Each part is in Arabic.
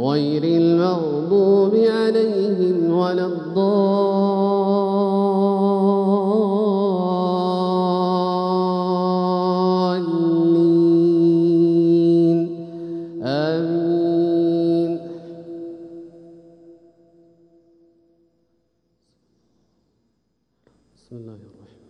غير المغضوب عليهم ولا الضالين. آمين. بسم الله الرحمن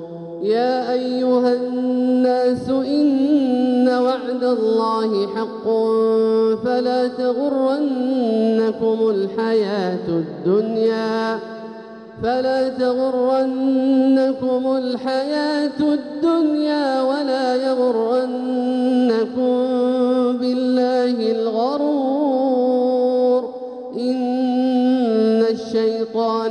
يا أيها الناس إن وعد الله حق فلا تغرنكم الحياة الدنيا فلا تغرنكم الحياة الدنيا ولا يغرنكم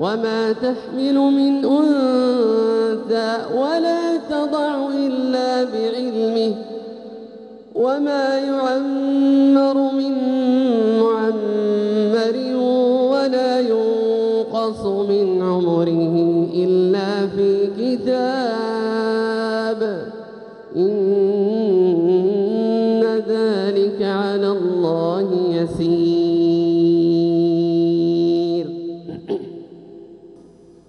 وما تحمل من أنثى ولا تضع إلا بعلمه وما يعمر من معمر ولا ينقص من عمره إلا في كتاب. إن ذلك على الله يسير.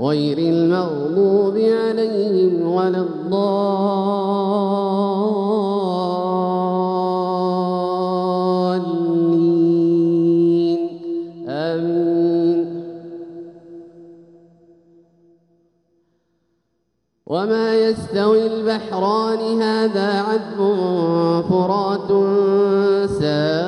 غير المغضوب عليهم ولا الضالين. آمين. وما يستوي البحران هذا عذب فرات سائغ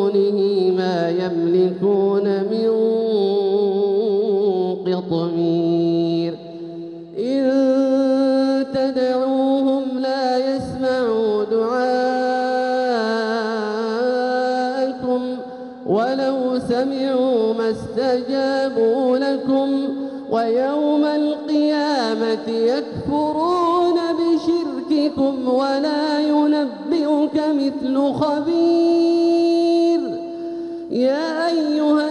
ولو سمعوا ما استجابوا لكم ويوم القيامة يكفرون بشرككم ولا ينبئك مثل خبير. يا أيها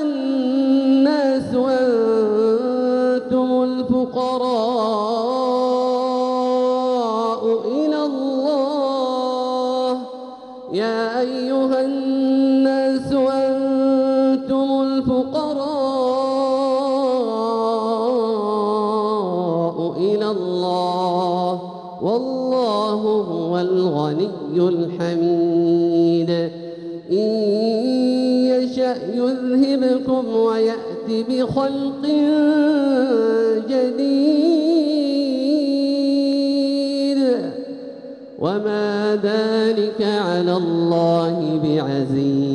الفقراء إلى الله والله هو الغني الحميد. إن يشأ يذهبكم ويأتي بخلق جديد. وما ذلك على الله بعزيز.